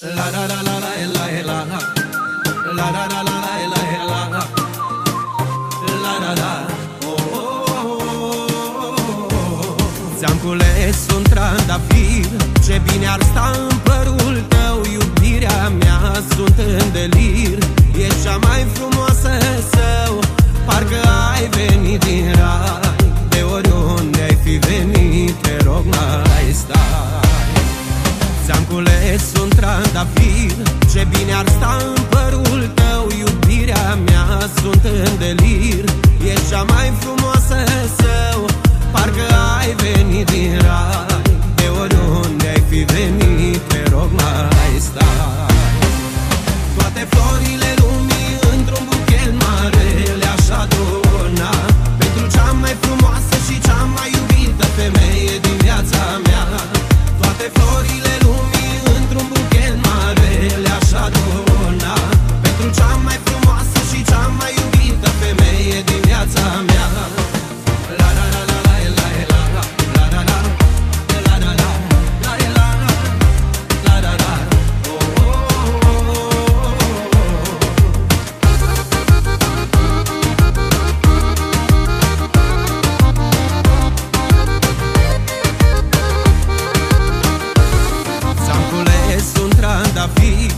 La la la la la la la la La. La la la la la la la La la. La oh, oh, oh, Ți-am cules un trandafir. Ce bine ar sta în părul tău Iubirea mea. Sunt în delir. Ești cea mai frumoasă său. Parcă ai venit Ți-am cules un trandafir. Ce bine ar sta în părul tău Iubirea mea. Sunt în delir. Ești cea mai frumoasă său un trandafir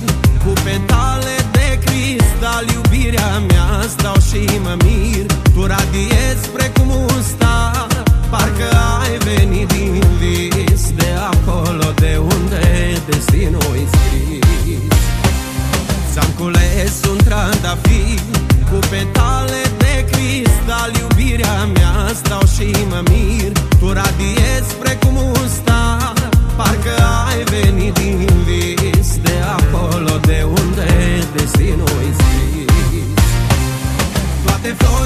Cu petale de cristal. Iubirea mea stau și mă mir. Tu radiezi precum un star. Parcă ai venit din vis De acolo de unde destinul-i scris. Ți-am cules un trandafir Cu petale de cristal. Iubirea mea the floor.